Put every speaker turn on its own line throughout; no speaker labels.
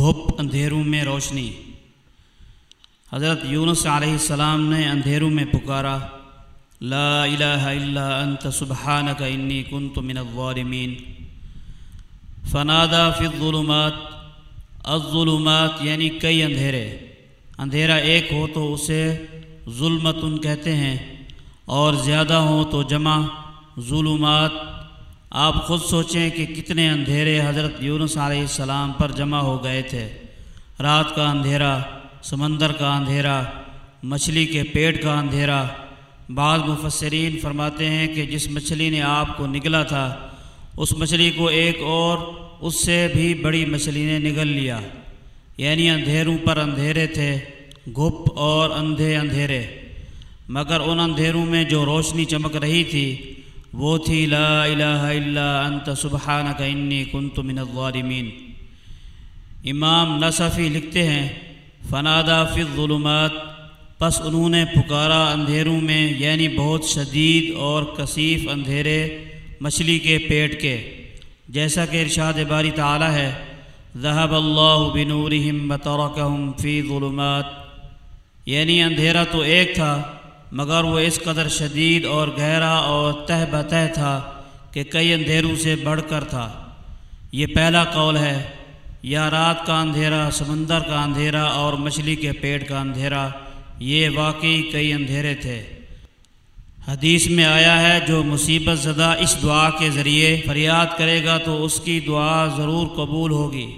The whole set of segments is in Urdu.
گھپ اندھیروں میں روشنی۔ حضرت یونس علیہ السلام نے اندھیروں میں پکارا، لا الہ الا انت سبحانک انی کنت من الظالمین۔ فنادا فی الظلمات الظلمات یعنی کئی اندھیرے۔ اندھیرا ایک ہو تو اسے ظلمتن کہتے ہیں، اور زیادہ ہوں تو جمع، ظلمات آپ خود سوچیں کہ کتنے اندھیرے حضرت یونس علیہ السلام پر جمع ہو گئے تھے۔ رات کا اندھیرا، سمندر کا اندھیرا، مچھلی کے پیٹ کا اندھیرا۔ بعض مفسرین فرماتے ہیں کہ جس مچھلی نے آپ کو نگلا تھا، اس مچھلی کو ایک اور، اس سے بھی بڑی مچھلی نے نگل لیا۔ یعنی اندھیروں پر اندھیرے تھے، گھپ اور اندھے اندھیرے۔ مگر ان اندھیروں میں جو روشنی چمک رہی تھی وہ تھی لا الہ الا انت سبحانک انی کنت من الظالمین امام نصفی لکھتے ہیں فنادا فی الظلمات۔ پس انہوں نے پکارا اندھیروں میں یعنی بہت شدید اور کثیف اندھیرے مچھلی کے پیٹ کے۔ جیسا کہ ارشاد باری تعالی ہے ذہب اللہ بنورہم بترکہم فی ظلمات۔ یعنی اندھیرا تو ایک تھا مگر وہ اس قدر شدید اور گہرا اور تہ بتہ تھا کہ کئی اندھیروں سے بڑھ کر تھا۔ یہ پہلا قول ہے۔ یا رات کا اندھیرا، سمندر کا اندھیرا اور مچھلی کے پیٹ کا اندھیرا، یہ واقعی کئی اندھیرے تھے۔ حدیث میں آیا ہے، جو مصیبت زدہ اس دعا کے ذریعے فریاد کرے گا تو اس کی دعا ضرور قبول ہوگی۔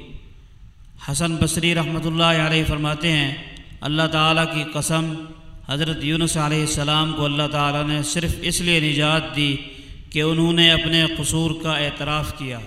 حسن بصری رحمۃ اللہ علیہ فرماتے ہیں، اللہ تعالیٰ کی قسم حضرت یونس علیہ السلام کو اللہ تعالیٰ نے صرف اس لیے نجات دی کہ انہوں نے اپنے قصور کا اعتراف کیا۔